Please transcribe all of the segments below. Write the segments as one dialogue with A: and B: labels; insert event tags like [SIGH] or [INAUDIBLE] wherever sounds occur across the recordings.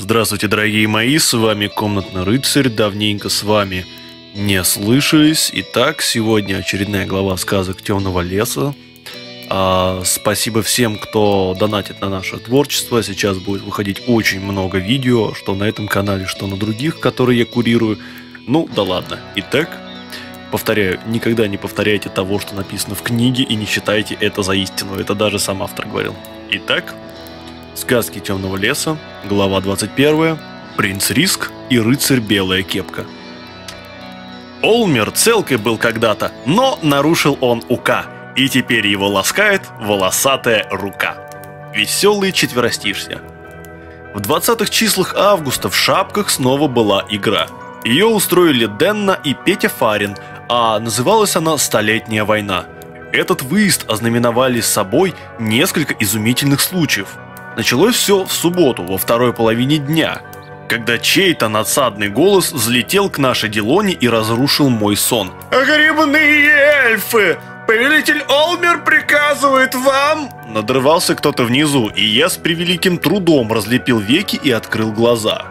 A: Здравствуйте, дорогие мои, с вами Комнатный Рыцарь, давненько с вами не слышались. Итак, сегодня очередная глава сказок Темного леса. А, спасибо всем, кто донатит на наше творчество. Сейчас будет выходить очень много видео, что на этом канале, что на других, которые я курирую. Ну, да ладно. Итак, повторяю, никогда не повторяйте того, что написано в книге, и не считайте это за истину. Это даже сам автор говорил. Итак, Сказки темного леса, глава 21, Принц Риск и рыцарь Белая Кепка. Олмер целкой был когда-то, но нарушил он УК, и теперь его ласкает волосатая рука. Веселый четверостишья. В 20-х числах августа в шапках снова была игра. Ее устроили Денна и Петя Фарин, а называлась она «Столетняя война». Этот выезд ознаменовали собой несколько изумительных случаев – Началось все в субботу, во второй половине дня, когда чей-то надсадный голос взлетел к нашей Делоне и разрушил мой сон.
B: «Грибные эльфы! Повелитель Олмер приказывает вам...»
A: Надрывался кто-то внизу, и я с превеликим трудом разлепил веки и открыл глаза.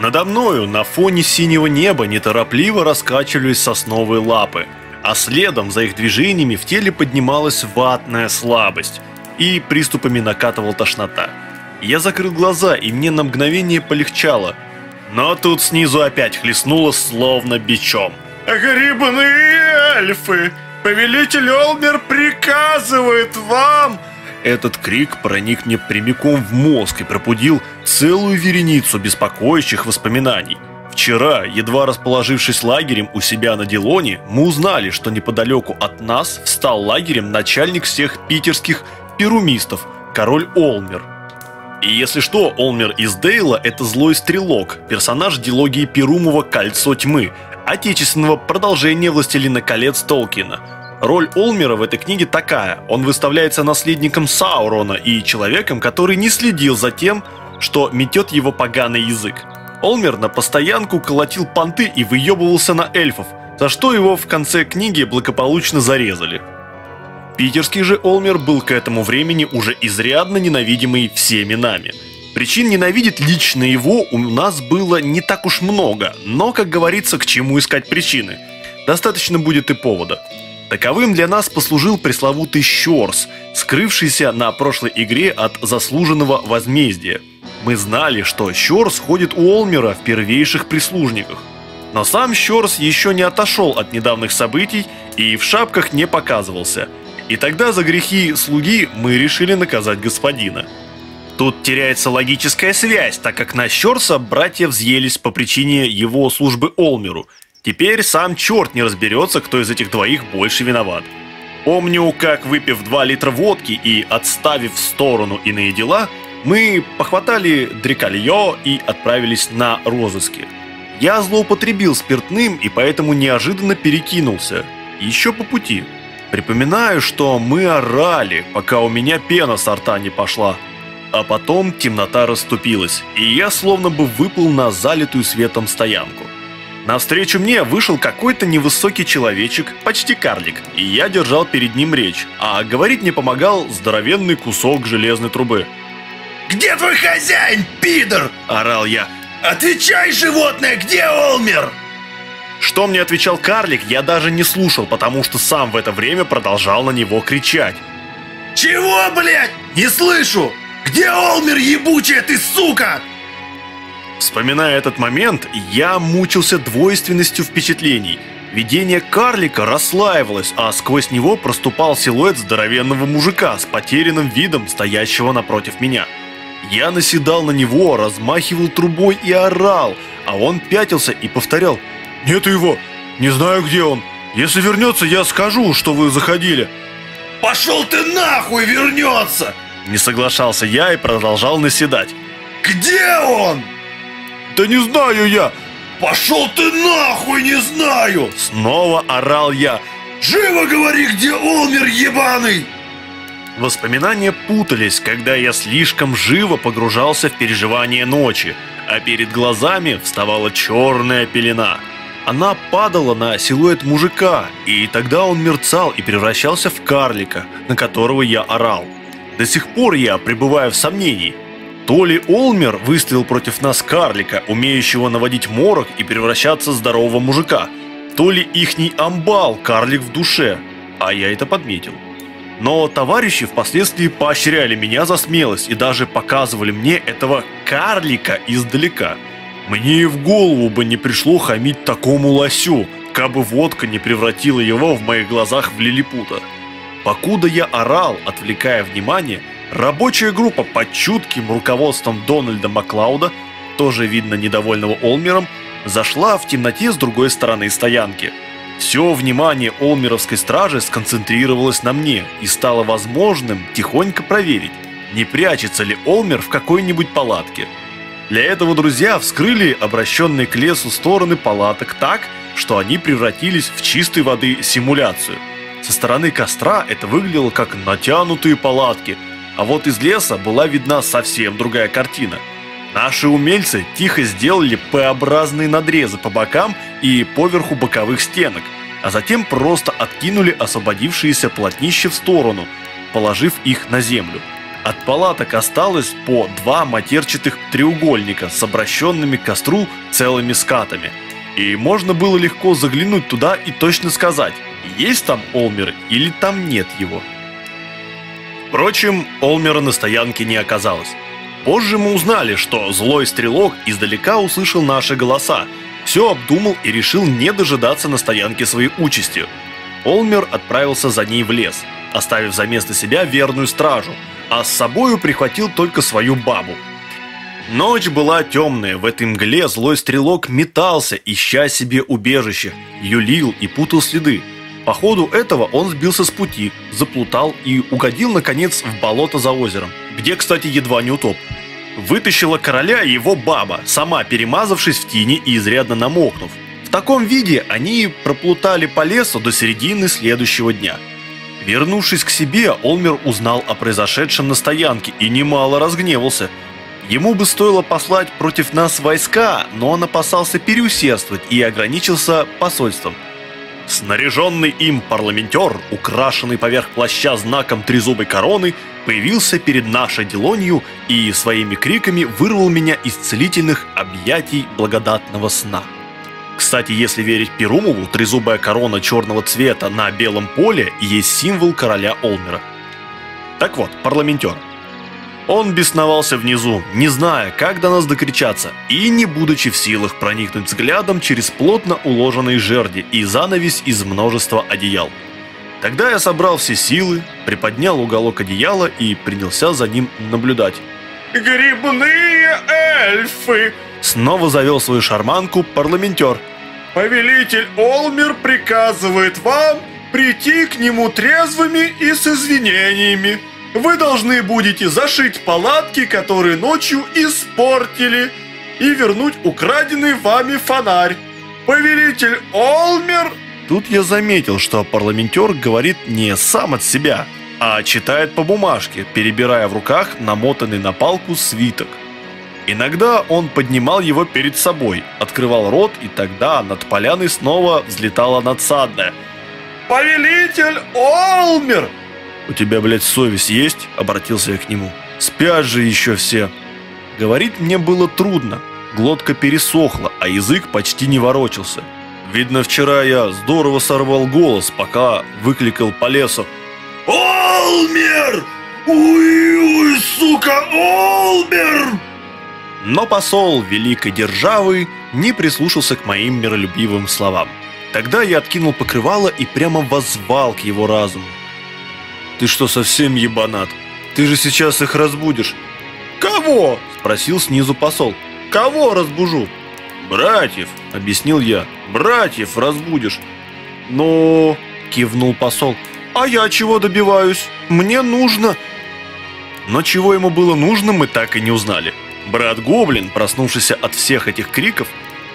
A: Надо мною на фоне синего неба неторопливо раскачивались сосновые лапы, а следом за их движениями в теле поднималась ватная слабость – и приступами накатывал тошнота. Я закрыл глаза, и мне на мгновение полегчало. Но тут снизу опять хлестнуло словно бичом.
B: «Грибные эльфы! Повелитель Олмер приказывает вам!»
A: Этот крик проник мне прямиком в мозг и пробудил целую вереницу беспокоящих воспоминаний. Вчера, едва расположившись лагерем у себя на Дилоне, мы узнали, что неподалеку от нас встал лагерем начальник всех питерских перумистов, король Олмер. И если что, Олмер из Дейла – это злой стрелок, персонаж дилогии Перумова «Кольцо тьмы», отечественного продолжения «Властелина колец» Толкина. Роль Олмера в этой книге такая – он выставляется наследником Саурона и человеком, который не следил за тем, что метет его поганый язык. Олмер на постоянку колотил понты и выебывался на эльфов, за что его в конце книги благополучно зарезали. Питерский же Олмер был к этому времени уже изрядно ненавидимый всеми нами. Причин ненавидеть лично его у нас было не так уж много, но, как говорится, к чему искать причины. Достаточно будет и повода. Таковым для нас послужил пресловутый Щорс, скрывшийся на прошлой игре от заслуженного возмездия. Мы знали, что Щорс ходит у Олмера в первейших прислужниках. Но сам Щорс еще не отошел от недавних событий и в шапках не показывался – и тогда за грехи слуги мы решили наказать господина. Тут теряется логическая связь, так как на Щорса братья взъелись по причине его службы Олмеру. Теперь сам черт не разберется, кто из этих двоих больше виноват. Помню, как выпив 2 литра водки и отставив в сторону иные дела, мы похватали дрекалье и отправились на розыски. Я злоупотребил спиртным и поэтому неожиданно перекинулся. Еще по пути. Припоминаю, что мы орали, пока у меня пена с рта не пошла. А потом темнота расступилась, и я словно бы выплыл на залитую светом стоянку. Навстречу мне вышел какой-то невысокий человечек, почти карлик, и я держал перед ним речь, а говорить мне помогал здоровенный кусок железной трубы.
B: «Где твой хозяин, пидор?» – орал я. «Отвечай, животное, где Олмер?»
A: Что мне отвечал карлик, я даже не слушал, потому что сам в это время продолжал на него кричать.
B: «Чего, блядь? Не слышу! Где Олмер, ебучая ты сука?»
A: Вспоминая этот момент, я мучился двойственностью впечатлений. Видение карлика расслаивалось, а сквозь него проступал силуэт здоровенного мужика с потерянным видом, стоящего напротив меня. Я наседал на него, размахивал трубой и орал, а он пятился и повторял «Нету его! Не знаю, где он! Если вернется, я скажу, что вы заходили!»
B: «Пошел ты нахуй вернется!»
A: Не соглашался я и продолжал наседать.
B: «Где он?»
A: «Да не знаю я!»
B: «Пошел ты нахуй, не знаю!»
A: Снова орал я.
B: «Живо говори, где Олмер ебаный!»
A: Воспоминания путались, когда я слишком живо погружался в переживание ночи, а перед глазами вставала черная пелена – она падала на силуэт мужика, и тогда он мерцал и превращался в карлика, на которого я орал. До сих пор я пребываю в сомнении. То ли Олмер выставил против нас карлика, умеющего наводить морок и превращаться в здорового мужика, то ли ихний амбал, карлик в душе, а я это подметил. Но товарищи впоследствии поощряли меня за смелость и даже показывали мне этого карлика издалека. Мне и в голову бы не пришло хамить такому лосю, кабы водка не превратила его в моих глазах в лилипута. Покуда я орал, отвлекая внимание, рабочая группа под чутким руководством Дональда Маклауда, тоже видно недовольного Олмером, зашла в темноте с другой стороны стоянки – все внимание Олмеровской стражи сконцентрировалось на мне и стало возможным тихонько проверить, не прячется ли Олмер в какой-нибудь палатке. Для этого друзья вскрыли обращенные к лесу стороны палаток так, что они превратились в чистой воды симуляцию. Со стороны костра это выглядело как натянутые палатки, а вот из леса была видна совсем другая картина. Наши умельцы тихо сделали П-образные надрезы по бокам и поверху боковых стенок, а затем просто откинули освободившиеся полотнища в сторону, положив их на землю. От палаток осталось по два матерчатых треугольника с обращенными к костру целыми скатами. И можно было легко заглянуть туда и точно сказать, есть там Олмер или там нет его. Впрочем, Олмера на стоянке не оказалось. Позже мы узнали, что злой стрелок издалека услышал наши голоса, все обдумал и решил не дожидаться на стоянке своей участи. Олмер отправился за ней в лес, оставив за место себя верную стражу, а с собою прихватил только свою бабу. Ночь была темная, в этой мгле злой стрелок метался, ища себе убежище, юлил и путал следы. По ходу этого он сбился с пути, заплутал и угодил, наконец, в болото за озером, где, кстати, едва не утоп вытащила короля его баба, сама перемазавшись в тени и изрядно намокнув. В таком виде они проплутали по лесу до середины следующего дня. Вернувшись к себе, Олмер узнал о произошедшем на стоянке и немало разгневался. Ему бы стоило послать против нас войска, но он опасался переусердствовать и ограничился посольством – Снаряженный им парламентер, украшенный поверх плаща знаком трезубой короны, появился перед нашей Делонью и своими криками вырвал меня из целительных объятий благодатного сна. Кстати, если верить Перумову, трезубая корона черного цвета на белом поле есть символ короля Олмера. Так вот, парламентер – он бесновался внизу, не зная, как до нас докричаться, и не будучи в силах проникнуть взглядом через плотно уложенные жерди и занавесь из множества одеял. Тогда я собрал все силы, приподнял уголок одеяла и принялся за ним наблюдать.
B: «Грибные эльфы!» Снова завел свою шарманку парламентер. «Повелитель Олмер приказывает вам прийти к нему трезвыми и с извинениями. Вы должны будете зашить палатки, которые ночью испортили, и вернуть украденный вами фонарь. Повелитель Олмер...»
A: Тут я заметил, что парламентер говорит не сам от себя, а читает по бумажке, перебирая в руках намотанный на палку свиток. Иногда он поднимал его перед собой, открывал рот, и тогда над поляной снова взлетала надсадная.
B: «Повелитель Олмер!»
A: «У тебя, блядь, совесть есть?» – обратился я к нему. «Спят же еще все!» Говорить мне было трудно. Глотка пересохла, а язык почти не ворочался. Видно, вчера я здорово сорвал голос, пока выкликал по лесу.
B: «Олмер! Уй-уй, сука, Олмер!»
A: Но посол великой державы не прислушался к моим миролюбивым словам. Тогда я откинул покрывало и прямо воззвал к его разуму. «Ты что, совсем ебанат? Ты же сейчас их разбудишь!»
B: «Кого?»
A: – спросил снизу посол.
B: «Кого разбужу?»
A: «Братьев!» – объяснил я. «Братьев разбудишь!» «Но...» – кивнул посол. «А я чего добиваюсь? Мне нужно...» Но чего ему было нужно, мы так и не узнали. Брат Гоблин, проснувшийся от всех этих криков,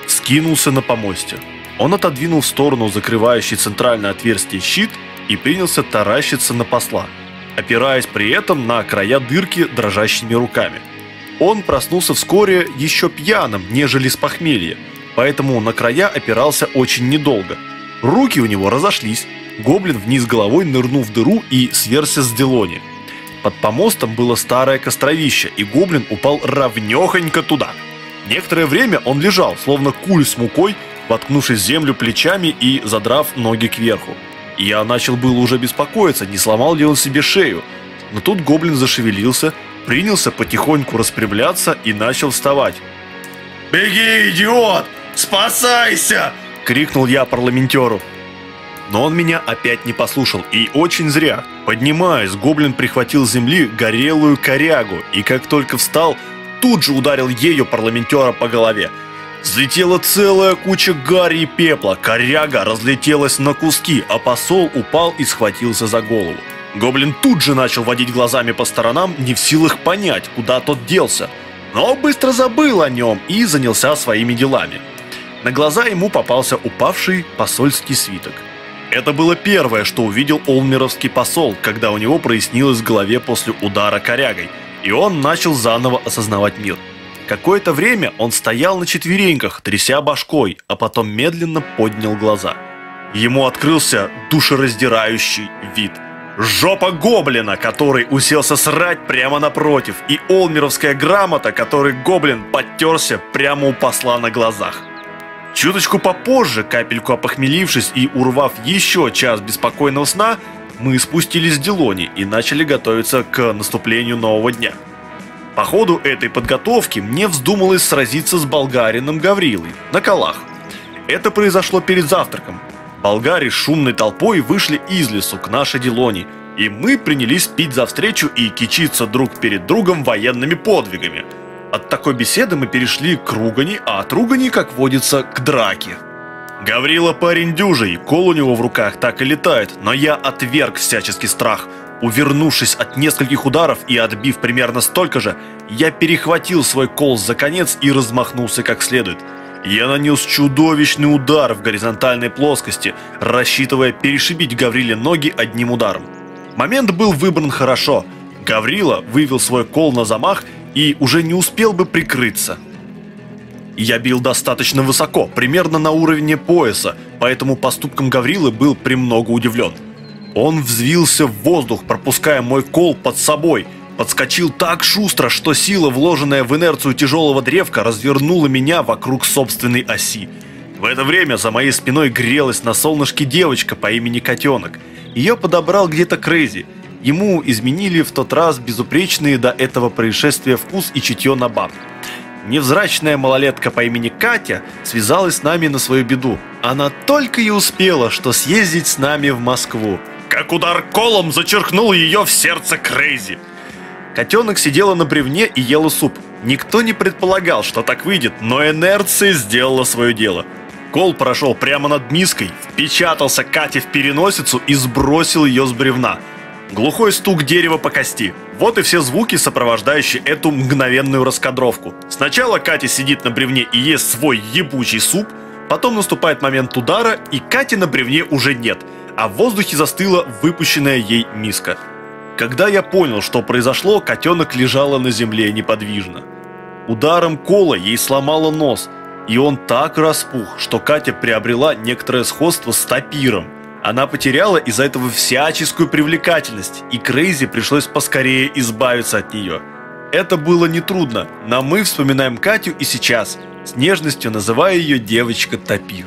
A: скинулся на помосте. Он отодвинул в сторону закрывающий центральное отверстие щит и принялся таращиться на посла, опираясь при этом на края дырки дрожащими руками. Он проснулся вскоре еще пьяным, нежели с похмелья, поэтому на края опирался очень недолго. Руки у него разошлись, гоблин вниз головой нырнул в дыру и сверся с Делони. Под помостом было старое костровище, и гоблин упал ровнёхонько туда. Некоторое время он лежал, словно куль с мукой, воткнувшись землю плечами и задрав ноги кверху. И я начал было уже беспокоиться, не сломал ли он себе шею. Но тут гоблин зашевелился, принялся потихоньку распрямляться и начал вставать.
B: «Беги, идиот! Спасайся!»
A: — крикнул я парламентеру. Но он меня опять не послушал, и очень зря. Поднимаясь, гоблин прихватил с земли горелую корягу, и как только встал, тут же ударил ею парламентера по голове. Взлетела целая куча гари и пепла, коряга разлетелась на куски, а посол упал и схватился за голову. Гоблин тут же начал водить глазами по сторонам, не в силах понять, куда тот делся, но быстро забыл о нем и занялся своими делами. На глаза ему попался упавший посольский свиток. Это было первое, что увидел олмеровский посол, когда у него прояснилось в голове после удара корягой, и он начал заново осознавать мир. Какое-то время он стоял на четвереньках, тряся башкой, а потом медленно поднял глаза. Ему открылся душераздирающий вид. Жопа гоблина, который уселся срать прямо напротив, и олмеровская грамота, которой гоблин подтерся прямо у посла на глазах. Чуточку попозже, капельку опохмелившись и урвав еще час беспокойного сна, мы спустились с Делони и начали готовиться к наступлению нового дня. По ходу этой подготовки мне вздумалось сразиться с болгарином Гаврилой на колах. Это произошло перед завтраком. Болгари шумной толпой вышли из лесу к нашей Делони, и мы принялись пить за встречу и кичиться друг перед другом военными подвигами – от такой беседы мы перешли к ругани, а от ругани, как водится, к драке. Гаврила парень дюжий, кол у него в руках так и летает, но я отверг всяческий страх. Увернувшись от нескольких ударов и отбив примерно столько же, я перехватил свой кол за конец и размахнулся как следует. Я нанес чудовищный удар в горизонтальной плоскости, рассчитывая перешибить Гавриле ноги одним ударом. Момент был выбран хорошо. Гаврила вывел свой кол на замах и уже не успел бы прикрыться. Я бил достаточно высоко, примерно на уровне пояса, поэтому поступком Гаврилы был премного удивлен. Он взвился в воздух, пропуская мой кол под собой, подскочил так шустро, что сила, вложенная в инерцию тяжелого древка, развернула меня вокруг собственной оси. В это время за моей спиной грелась на солнышке девочка по имени Котенок. Ее подобрал где-то Крейзи – Ему изменили в тот раз безупречные до этого происшествия вкус и чутье на баб. Невзрачная малолетка по имени Катя связалась с нами на свою беду. Она только и успела, что съездить с нами в Москву. Как удар колом зачеркнул ее в сердце Крейзи. Котенок сидела на бревне и ела суп. Никто не предполагал, что так выйдет, но инерция сделала свое дело. Кол прошел прямо над миской, впечатался Кате в переносицу и сбросил ее с бревна – Глухой стук дерева по кости. Вот и все звуки, сопровождающие эту мгновенную раскадровку. Сначала Катя сидит на бревне и ест свой ебучий суп, потом наступает момент удара, и Кати на бревне уже нет, а в воздухе застыла выпущенная ей миска. Когда я понял, что произошло, котенок лежала на земле неподвижно. Ударом кола ей сломало нос, и он так распух, что Катя приобрела некоторое сходство с тапиром – она потеряла из-за этого всяческую привлекательность, и Крейзи пришлось поскорее избавиться от нее. Это было нетрудно, но мы вспоминаем Катю и сейчас, с нежностью называя ее девочка Тапир.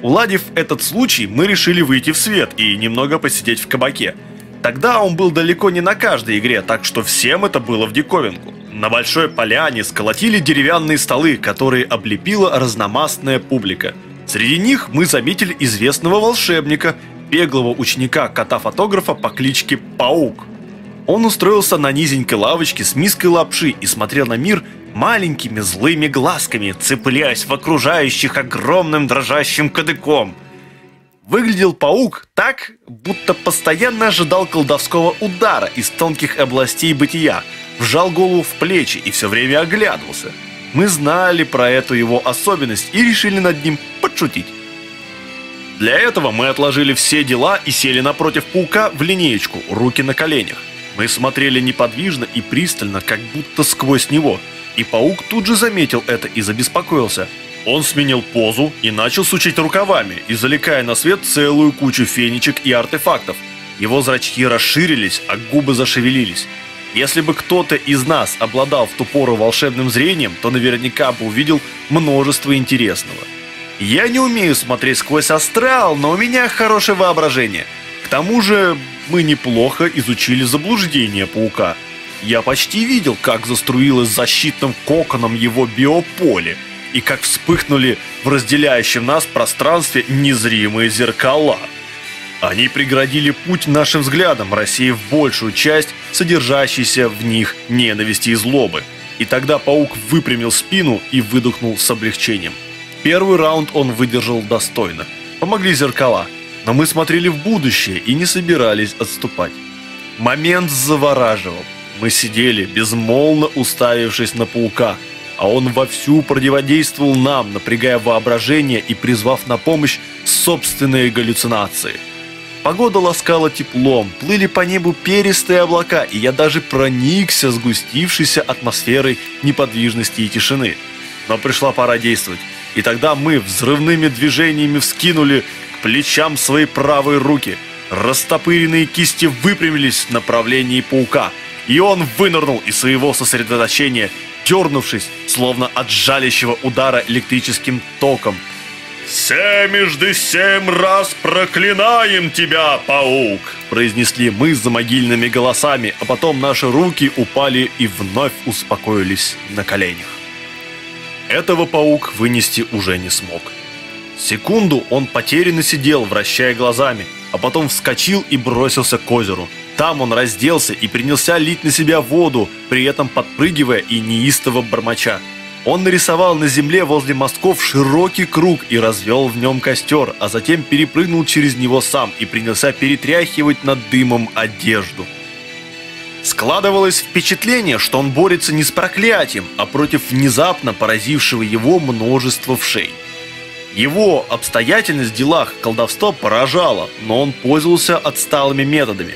A: Уладив этот случай, мы решили выйти в свет и немного посидеть в кабаке. Тогда он был далеко не на каждой игре, так что всем это было в диковинку. На большой поляне сколотили деревянные столы, которые облепила разномастная публика – Среди них мы заметили известного волшебника, беглого ученика кота-фотографа по кличке Паук. Он устроился на низенькой лавочке с миской лапши и смотрел на мир маленькими злыми глазками, цепляясь в окружающих огромным дрожащим кадыком. Выглядел паук так, будто постоянно ожидал колдовского удара из тонких областей бытия, вжал голову в плечи и все время оглядывался – мы знали про эту его особенность и решили над ним подшутить. Для этого мы отложили все дела и сели напротив паука в линеечку, руки на коленях. Мы смотрели неподвижно и пристально, как будто сквозь него. И паук тут же заметил это и забеспокоился. Он сменил позу и начал сучить рукавами, извлекая на свет целую кучу фенечек и артефактов. Его зрачки расширились, а губы зашевелились. Если бы кто-то из нас обладал в ту пору волшебным зрением, то наверняка бы увидел множество интересного. Я не умею смотреть сквозь астрал, но у меня хорошее воображение. К тому же мы неплохо изучили заблуждение паука. Я почти видел, как заструилось защитным коконом его биополе, и как вспыхнули в разделяющем нас пространстве незримые зеркала. Они преградили путь нашим взглядам, рассеяв большую часть содержащейся в них ненависти и злобы. И тогда паук выпрямил спину и выдохнул с облегчением. Первый раунд он выдержал достойно. Помогли зеркала, но мы смотрели в будущее и не собирались отступать. Момент завораживал. Мы сидели, безмолвно уставившись на паука, а он вовсю противодействовал нам, напрягая воображение и призвав на помощь собственные галлюцинации – Погода ласкала теплом, плыли по небу перистые облака, и я даже проникся сгустившейся атмосферой неподвижности и тишины. Но пришла пора действовать, и тогда мы взрывными движениями вскинули к плечам свои правые руки. Растопыренные кисти выпрямились в направлении паука, и он вынырнул из своего сосредоточения, дернувшись, словно от жалящего удара электрическим током –
B: «Семежды семь раз проклинаем тебя, паук!»
A: Произнесли мы за могильными голосами, а потом наши руки упали и вновь успокоились на коленях. Этого паук вынести уже не смог. Секунду он потерянно сидел, вращая глазами, а потом вскочил и бросился к озеру. Там он разделся и принялся лить на себя воду, при этом подпрыгивая и неистово бормоча. Он нарисовал на земле возле мостков широкий круг и развел в нем костер, а затем перепрыгнул через него сам и принялся перетряхивать над дымом одежду. Складывалось впечатление, что он борется не с проклятием, а против внезапно поразившего его множества вшей. Его обстоятельность в делах колдовства поражала, но он пользовался отсталыми методами.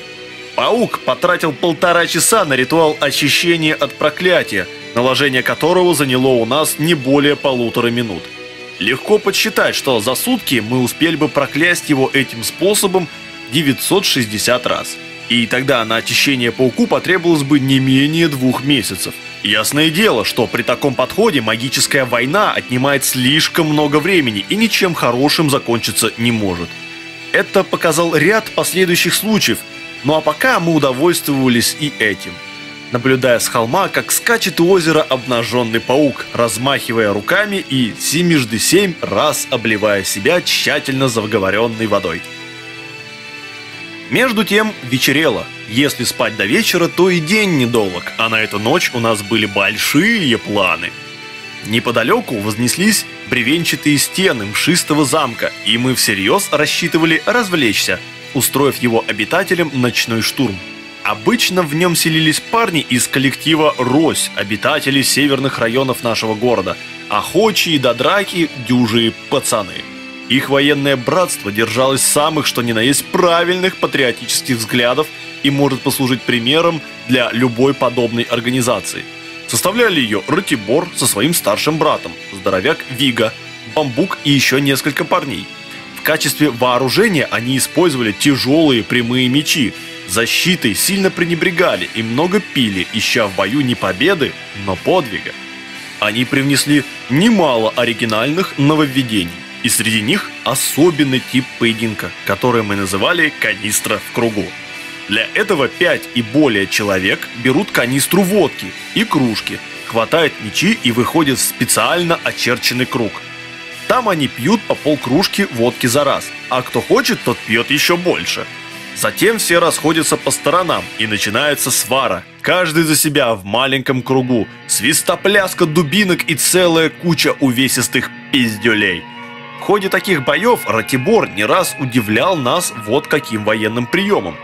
A: Паук потратил полтора часа на ритуал очищения от проклятия – наложение которого заняло у нас не более полутора минут. Легко подсчитать, что за сутки мы успели бы проклясть его этим способом 960 раз. И тогда на очищение пауку потребовалось бы не менее двух месяцев. Ясное дело, что при таком подходе магическая война отнимает слишком много времени и ничем хорошим закончиться не может. Это показал ряд последующих случаев, ну а пока мы удовольствовались и этим – наблюдая с холма, как скачет у озера обнаженный паук, размахивая руками и семежды семь раз обливая себя тщательно завговоренной водой. Между тем вечерело. Если спать до вечера, то и день недолг, а на эту ночь у нас были большие планы. Неподалеку вознеслись бревенчатые стены мшистого замка, и мы всерьез рассчитывали развлечься, устроив его обитателям ночной штурм. Обычно в нем селились парни из коллектива «Рось», обитатели северных районов нашего города, охочие до драки дюжие пацаны. Их военное братство держалось самых что ни на есть правильных патриотических взглядов и может послужить примером для любой подобной организации. Составляли ее Ратибор со своим старшим братом, здоровяк Вига, Бамбук и еще несколько парней. В качестве вооружения они использовали тяжелые прямые мечи, Защитой сильно пренебрегали и много пили, ища в бою не победы, но подвига. Они привнесли немало оригинальных нововведений, и среди них особенный тип поединка, который мы называли «канистра в кругу». Для этого 5 и более человек берут канистру водки и кружки, хватают мечи и выходят в специально очерченный круг. Там они пьют по полкружки водки за раз, а кто хочет, тот пьет еще больше – Затем все расходятся по сторонам, и начинается свара. Каждый за себя в маленьком кругу. Свистопляска дубинок и целая куча увесистых пиздюлей. В ходе таких боев Ратибор не раз удивлял нас вот каким военным приемом.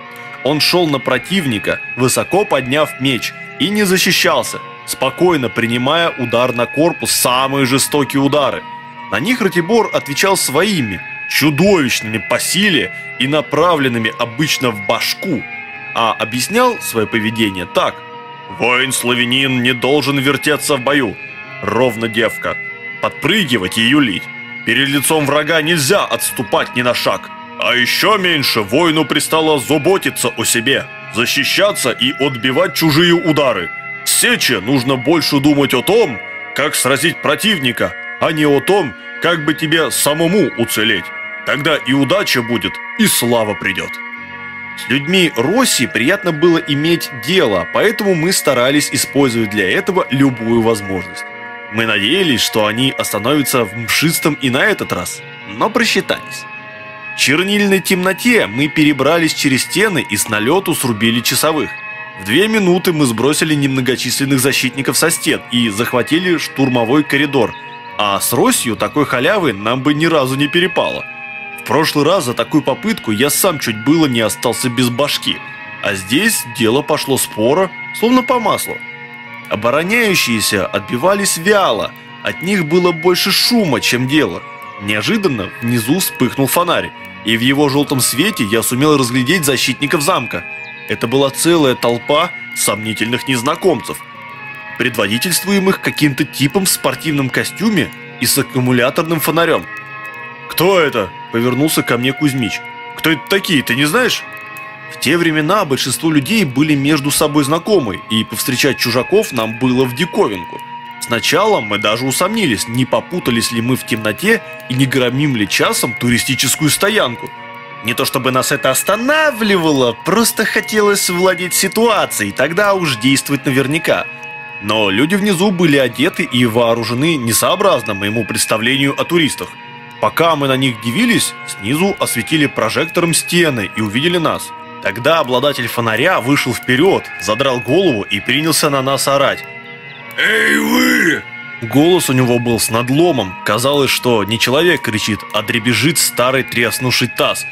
A: Он шел на противника, высоко подняв меч, и не защищался, спокойно принимая удар на корпус, самые жестокие удары. На них Ратибор отвечал своими – чудовищными по силе и направленными обычно в башку, а объяснял свое поведение так. «Воин-славянин не должен вертеться в бою, ровно девка, подпрыгивать и юлить. Перед лицом врага нельзя отступать ни на шаг. А еще меньше воину пристало заботиться о себе, защищаться и отбивать чужие удары. В сече нужно больше думать о том, как сразить противника, а не о том, как бы тебе самому уцелеть. Тогда и удача будет, и слава придет. С людьми Росси приятно было иметь дело, поэтому мы старались использовать для этого любую возможность. Мы надеялись, что они остановятся в Мшистом и на этот раз, но просчитались. В чернильной темноте мы перебрались через стены и с налету срубили часовых. В две минуты мы сбросили немногочисленных защитников со стен и захватили штурмовой коридор, а с Россию такой халявы нам бы ни разу не перепало – прошлый раз за такую попытку я сам чуть было не остался без башки, а здесь дело пошло споро, словно по маслу. Обороняющиеся отбивались вяло, от них было больше шума, чем дела. Неожиданно внизу вспыхнул фонарь, и в его желтом свете я сумел разглядеть защитников замка. Это была целая толпа сомнительных незнакомцев, предводительствуемых каким-то типом в спортивном костюме и с аккумуляторным фонарем. «Кто это?» – повернулся ко мне Кузьмич. «Кто это такие, ты не знаешь?» В те времена большинство людей были между собой знакомы, и повстречать чужаков нам было в диковинку. Сначала мы даже усомнились, не попутались ли мы в темноте и не громим ли часом туристическую стоянку. Не то чтобы нас это останавливало, просто хотелось владеть ситуацией, тогда уж действовать наверняка. Но люди внизу были одеты и вооружены несообразно моему представлению о туристах – Пока мы на них дивились, снизу осветили прожектором стены и увидели нас. Тогда обладатель фонаря вышел вперед, задрал голову и принялся на нас орать.
B: «Эй вы!»
A: Голос у него был с надломом. Казалось, что не человек кричит, а дребезжит старый треснувший таз.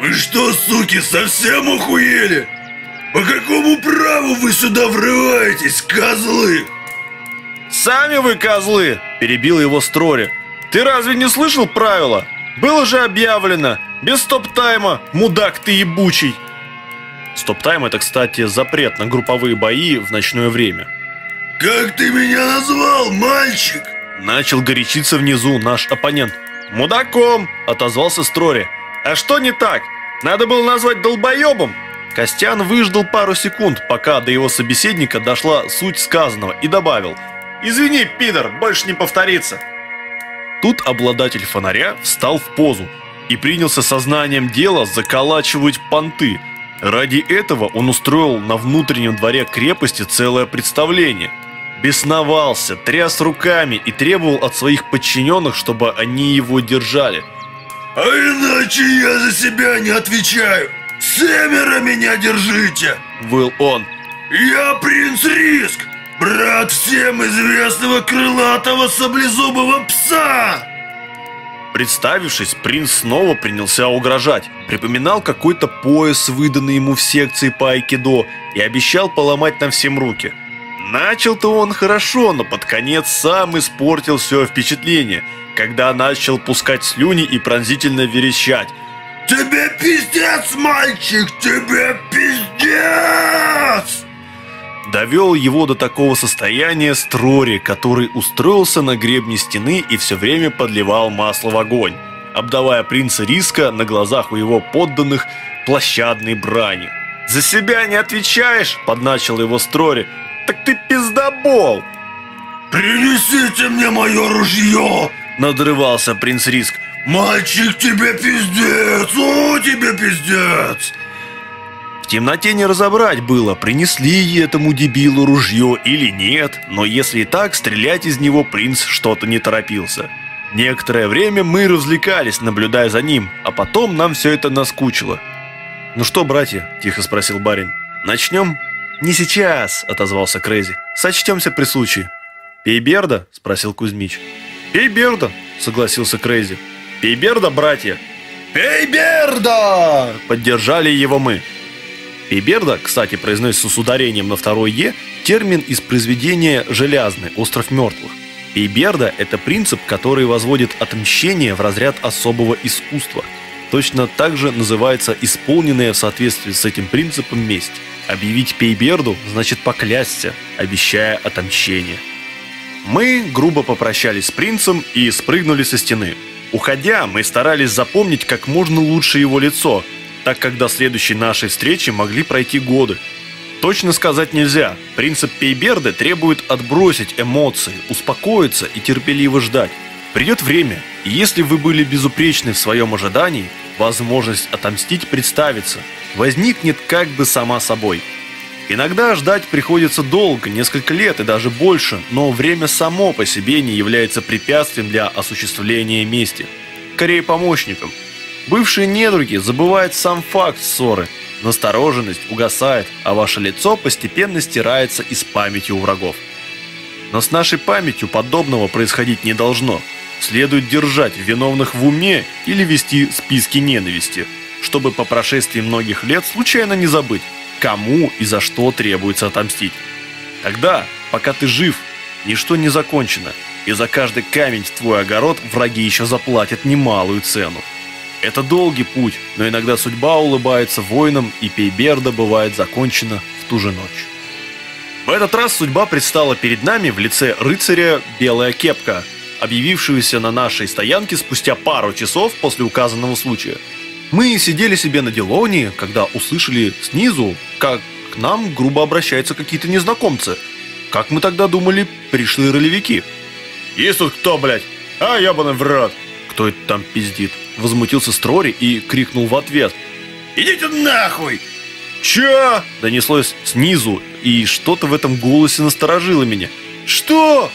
B: «Вы что, суки, совсем охуели? По какому праву вы сюда врываетесь, козлы?»
A: «Сами вы козлы!» – перебил его Строри. Ты разве не слышал правила? Было же объявлено. Без стоп-тайма, мудак ты ебучий. Стоп-тайм это, кстати, запрет на групповые бои в ночное время.
B: Как ты меня назвал, мальчик?
A: Начал горячиться внизу наш оппонент. «Мудаком!» – отозвался Строри. «А что не так? Надо было назвать долбоебом!» Костян выждал пару секунд, пока до его собеседника дошла суть сказанного и добавил. «Извини, пидор, больше не повторится!» Тут обладатель фонаря встал в позу и принялся сознанием дела заколачивать понты. Ради этого он устроил на внутреннем дворе крепости целое представление. Бесновался, тряс руками и требовал от своих подчиненных, чтобы они его держали.
B: «А иначе я за себя не отвечаю! Семеро меня держите!» – выл он. «Я принц Риск! Брат всем известного крылатого саблезубого пса!»
A: Представившись, принц снова принялся угрожать, припоминал какой-то пояс, выданный ему в секции по айкидо, и обещал поломать нам всем руки. Начал-то он хорошо, но под конец сам испортил все впечатление, когда начал пускать слюни и пронзительно верещать.
B: «Тебе пиздец, мальчик, тебе пиздец!»
A: Довел его до такого состояния Строри, который устроился на гребне стены и все время подливал масло в огонь, обдавая принца Риска на глазах у его подданных площадной бранью. «За себя не отвечаешь?» – подначил его Строри. «Так ты пиздобол!»
B: «Принесите мне мое ружье!» – надрывался принц Риск. «Мальчик, тебе пиздец! О, тебе пиздец!»
A: В темноте не разобрать было, принесли этому дебилу ружье или нет, но если и так, стрелять из него принц что-то не торопился. Некоторое время мы развлекались, наблюдая за ним, а потом нам все это наскучило. «Ну что, братья?» – тихо спросил барин. «Начнем?» «Не сейчас», – отозвался Крейзи. «Сочтемся при случае». «Пей Берда?» – спросил Кузьмич. «Пей Берда», – согласился Крейзи. «Пей Берда, братья!»
B: «Пей Берда!»
A: – поддержали его мы. Пейберда, кстати, произносится с ударением на второй «е», термин из произведения «Железный. Остров мертвых». Пейберда – это принцип, который возводит отмщение в разряд особого искусства. Точно так же называется исполненная в соответствии с этим принципом месть. Объявить пейберду значит поклясться, обещая отомщение. Мы грубо попрощались с принцем и спрыгнули со стены. Уходя, мы старались запомнить как можно лучше его лицо, так как до следующей нашей встречи могли пройти годы. Точно сказать нельзя. Принцип Пейберда требует отбросить эмоции, успокоиться и терпеливо ждать. Придет время, и если вы были безупречны в своем ожидании, возможность отомстить представится, возникнет как бы сама собой. Иногда ждать приходится долго, несколько лет и даже больше, но время само по себе не является препятствием для осуществления мести. Скорее помощником. Бывшие недруги забывают сам факт ссоры, настороженность угасает, а ваше лицо постепенно стирается из памяти у врагов. Но с нашей памятью подобного происходить не должно – следует держать виновных в уме или вести списки ненависти, чтобы по прошествии многих лет случайно не забыть, кому и за что требуется отомстить. Тогда, пока ты жив, ничто не закончено, и за каждый камень в твой огород враги еще заплатят немалую цену. Это долгий путь, но иногда судьба улыбается воинам, и Пейберда бывает закончена в ту же ночь. В этот раз судьба предстала перед нами в лице рыцаря Белая Кепка – объявившуюся на нашей стоянке спустя пару часов после указанного случая. Мы сидели себе на Делоне, когда услышали снизу, как к нам грубо обращаются какие-то незнакомцы. Как мы тогда думали, пришли ролевики.
B: «Есть тут кто, блядь? А, ебаный в рот!»
A: «Кто это там пиздит?» Возмутился Строри и крикнул в ответ.
B: «Идите нахуй!»
A: «Чё?» Донеслось снизу, и что-то в этом голосе насторожило меня.
B: «Что?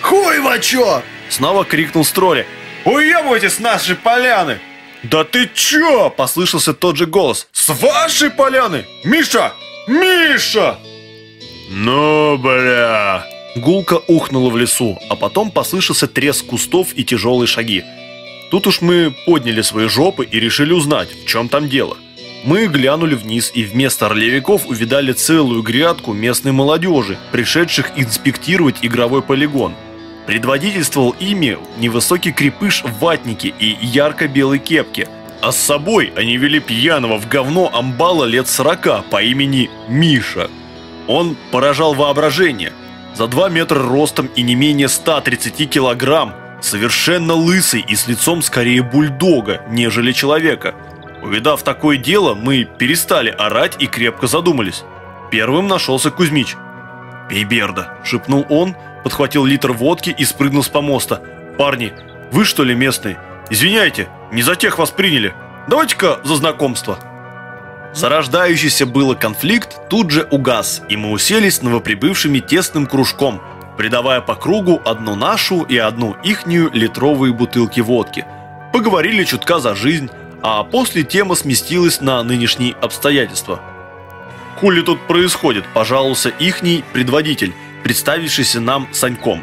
B: Хуй во чё?»
A: Снова крикнул Строли.
B: «Уебывайте с нашей поляны!»
A: «Да ты чё?» – послышался тот же голос.
B: «С вашей поляны! Миша! Миша!»
A: «Ну, бля!» Гулка ухнула в лесу, а потом послышался треск кустов и тяжелые шаги. Тут уж мы подняли свои жопы и решили узнать, в чем там дело. Мы глянули вниз и вместо ролевиков увидали целую грядку местной молодежи, пришедших инспектировать игровой полигон. Предводительствовал ими невысокий крепыш в ватнике и ярко-белой кепке, а с собой они вели пьяного в говно амбала лет сорока по имени Миша. Он поражал воображение. За два метра ростом и не менее 130 килограмм, совершенно лысый и с лицом скорее бульдога, нежели человека. Увидав такое дело, мы перестали орать и крепко задумались. Первым нашелся Кузьмич. «Пей Берда», — шепнул он, — подхватил литр водки и спрыгнул с помоста. «Парни, вы что ли местные? Извиняйте, не за тех вас приняли. Давайте-ка за знакомство». Зарождающийся было конфликт тут же угас, и мы уселись новоприбывшими тесным кружком, придавая по кругу одну нашу и одну ихнюю литровые бутылки водки. Поговорили чутка за жизнь, а после тема сместилась на нынешние обстоятельства. «Хули тут происходит?» – пожаловался ихний предводитель, представившийся нам Саньком.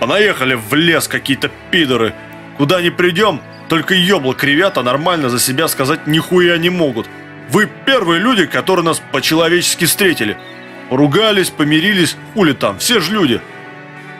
A: «Понаехали в лес какие-то пидоры. Куда ни придем, только ёбла кривят, а нормально за себя сказать нихуя не могут. Вы первые люди, которые нас по-человечески встретили. Поругались, помирились, хули там, все же люди».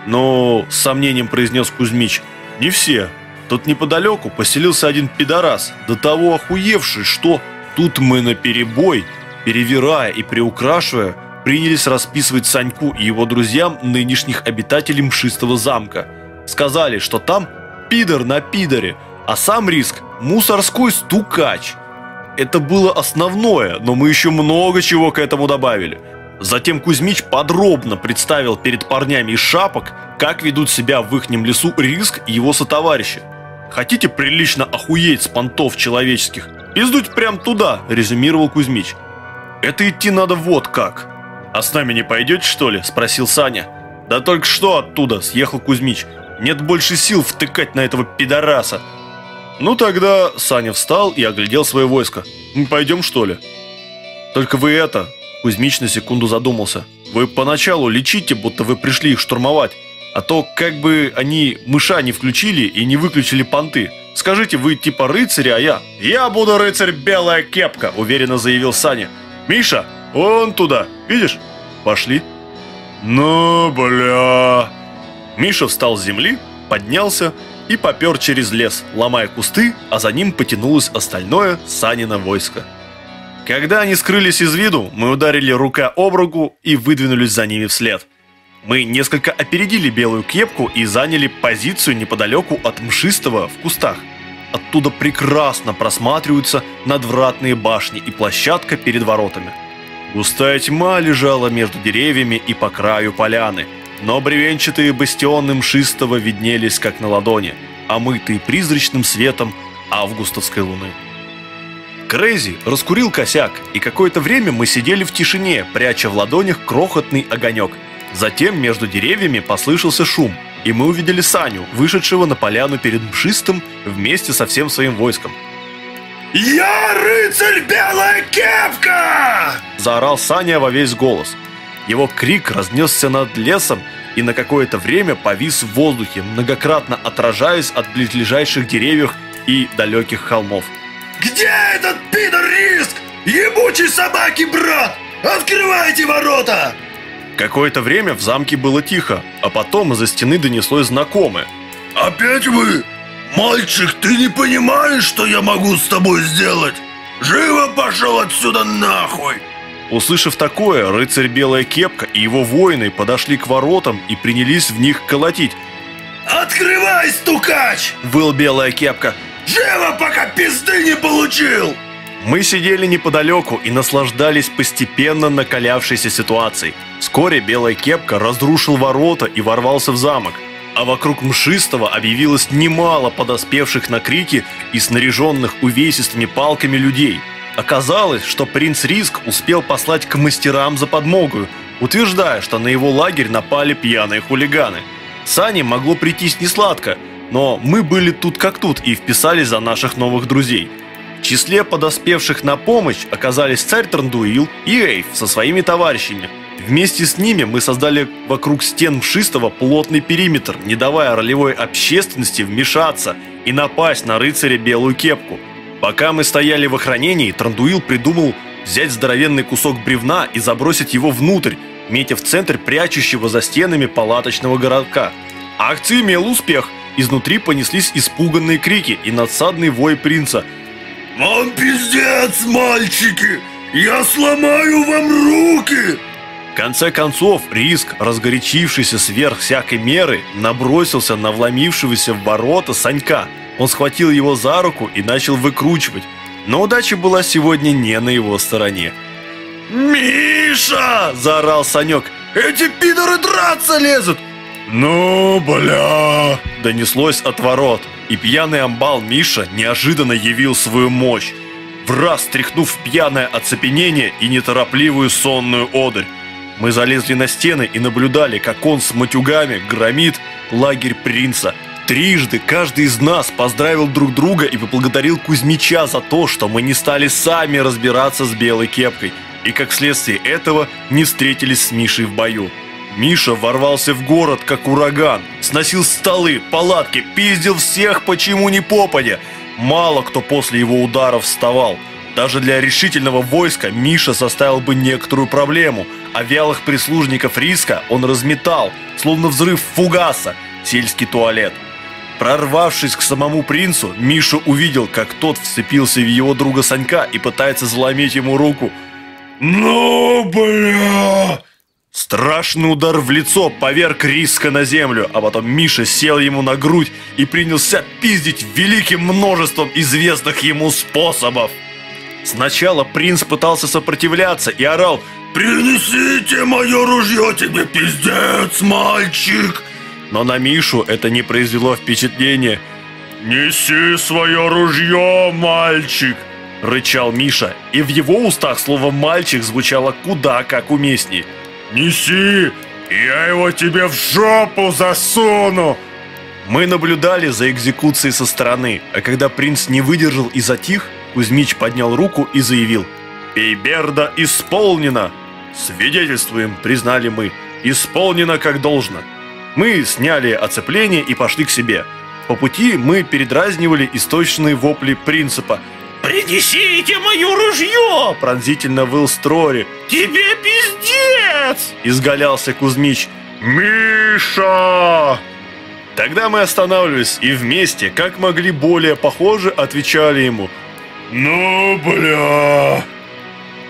A: «Но», с сомнением произнес Кузьмич, — «не все. Тут неподалеку поселился один пидорас, до того охуевший, что тут мы на перебой, перевирая и приукрашивая, принялись расписывать Саньку и его друзьям нынешних обитателей Мшистого замка. Сказали, что там пидор на пидоре, а сам риск – мусорской стукач. Это было основное, но мы еще много чего к этому добавили. Затем Кузьмич подробно представил перед парнями из шапок, как ведут себя в ихнем лесу Риск и его сотоварищи. «Хотите прилично охуеть с понтов человеческих? Пиздуть прям туда», – резюмировал Кузьмич. «Это идти надо вот как». «А с нами не пойдете, что ли?» – спросил Саня. «Да только что оттуда!» – съехал Кузьмич. «Нет больше сил втыкать на этого пидораса!» «Ну тогда...» – Саня встал и оглядел свое войско. «Мы пойдем, что ли?» «Только вы это...» – Кузьмич на секунду задумался. «Вы поначалу лечите, будто вы пришли их штурмовать. А то как бы они мыша не включили и не выключили понты. Скажите, вы типа рыцарь, а я...» «Я буду рыцарь Белая Кепка!» – уверенно заявил Саня. «Миша, «Вон туда, видишь? Пошли». «Ну, бля...» Миша встал с земли, поднялся и попер через лес, ломая кусты, а за ним потянулось остальное Санина войско. Когда они скрылись из виду, мы ударили рука об руку и выдвинулись за ними вслед. Мы несколько опередили белую кепку и заняли позицию неподалеку от мшистого в кустах – оттуда прекрасно просматриваются надвратные башни и площадка перед воротами. Густая тьма лежала между деревьями и по краю поляны, но бревенчатые бастионы мшистого виднелись как на ладони, омытые призрачным светом августовской луны. Крейзи раскурил косяк, и какое-то время мы сидели в тишине, пряча в ладонях крохотный огонек. Затем между деревьями послышался шум, и мы увидели Саню, вышедшего на поляну перед Мшистом вместе со всем своим войском.
B: «Я рыцарь Белая Кепка!»
A: – заорал Саня во весь голос. Его крик разнесся над лесом и на какое-то время повис в воздухе, многократно отражаясь от близлежащих деревьев и далеких холмов.
B: «Где этот пидор Риск? Ебучий собаки, брат! Открывайте ворота!»
A: Какое-то время в замке было тихо, а потом из-за стены донеслось знакомое.
B: «Опять вы? Мальчик, ты не понимаешь, что я могу с тобой сделать? Живо пошел отсюда нахуй!»
A: Услышав такое, рыцарь Белая Кепка и его воины подошли к воротам и принялись в них колотить.
B: «Открывай, стукач!» – выл Белая Кепка. «Живо, пока пизды не получил!»
A: Мы сидели неподалеку и наслаждались постепенно накалявшейся ситуацией. Вскоре Белая Кепка разрушил ворота и ворвался в замок. А вокруг Мшистого объявилось немало подоспевших на крики и снаряженных увесистыми палками людей. Оказалось, что принц Риск успел послать к мастерам за подмогу, утверждая, что на его лагерь напали пьяные хулиганы. Сане могло прийтись несладко, но мы были тут как тут и вписались за наших новых друзей – в числе подоспевших на помощь оказались царь Трандуил и Эйв со своими товарищами. Вместе с ними мы создали вокруг стен Мшистого плотный периметр, не давая ролевой общественности вмешаться и напасть на рыцаря Белую Кепку. Пока мы стояли в охранении, Трандуил придумал взять здоровенный кусок бревна и забросить его внутрь, метя в центр прячущего за стенами палаточного городка. Акция имела успех. Изнутри понеслись испуганные крики и надсадный вой принца –
B: «Вам пиздец, мальчики! Я сломаю вам руки!»
A: В конце концов, Риск, разгорячившийся сверх всякой меры, набросился на вломившегося в ворота Санька. Он схватил его за руку и начал выкручивать. Но удача была сегодня не на его стороне.
B: «Миша!» – заорал Санек. «Эти пидоры драться лезут!
A: «Ну, бля!» – донеслось от ворот, и пьяный амбал Миша неожиданно явил свою мощь, в раз тряхнув пьяное оцепенение и неторопливую сонную одырь. Мы залезли на стены и наблюдали, как он с матюгами громит лагерь принца. Трижды каждый из нас поздравил друг друга и поблагодарил Кузьмича за то, что мы не стали сами разбираться с белой кепкой, и как следствие этого не встретились с Мишей в бою. Миша ворвался в город, как ураган, сносил столы, палатки, пиздил всех, почему не попадя. Мало кто после его ударов вставал. Даже для решительного войска Миша составил бы некоторую проблему, а вялых прислужников риска он разметал, словно взрыв фугаса, сельский туалет. Прорвавшись к самому принцу, Миша увидел, как тот вцепился в его друга Санька и пытается заломить ему руку.
B: «Ну, бля!»
A: Страшный удар в лицо поверг риска на землю, а потом Миша сел ему на грудь и принялся пиздить великим множеством известных ему способов. Сначала принц пытался сопротивляться и орал
B: «Принесите мое ружье тебе, пиздец, мальчик!»
A: Но на Мишу это не произвело впечатления. «Неси свое ружье, мальчик!» – рычал Миша, и в его устах слово «мальчик» звучало куда как уместнее – «Неси! Я его тебе в жопу засуну!» Мы наблюдали за экзекуцией со стороны, а когда принц не выдержал и затих, Кузьмич поднял руку и заявил «Пейберда исполнена!» «Свидетельствуем», признали мы, «исполнено как должно». Мы сняли оцепление и пошли к себе. По пути мы передразнивали источные вопли принципа –
B: «Принесите мое ружье!»
A: Пронзительно выл Строри.
B: «Тебе пиздец!»
A: Изгалялся Кузьмич. «Миша!» Тогда мы останавливались и вместе, как могли более похоже, отвечали ему. «Ну, бля!»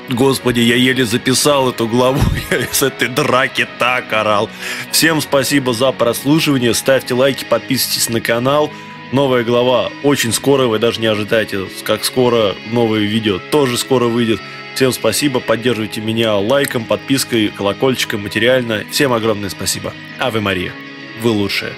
A: Господи, я еле записал эту главу, [LAUGHS] я с этой драки так орал. Всем спасибо за прослушивание, ставьте лайки, подписывайтесь на канал. Новая глава очень скоро, вы даже не ожидаете, как скоро новое видео тоже скоро выйдет. Всем спасибо, поддерживайте меня лайком, подпиской, колокольчиком, материально. Всем огромное спасибо. А вы, Мария, вы лучшая.